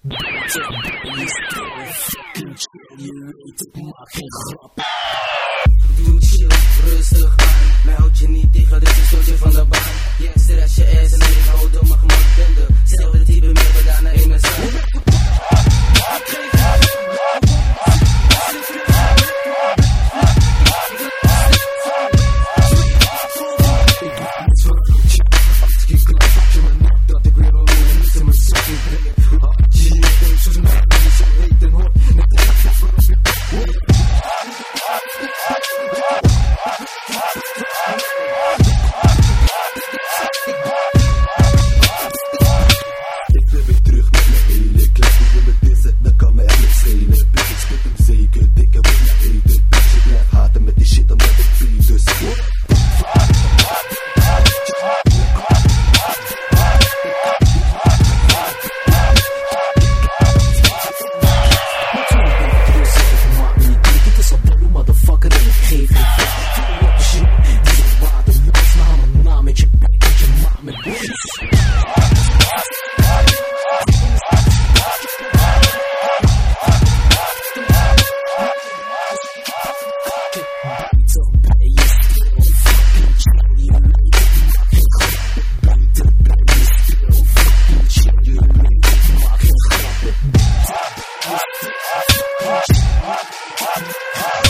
maak geen grap. Doe chill, rustig aan. Mij houd je niet tegen, dus ik stoot je van de baan. je ass Hot, hot, hot, hot, hot.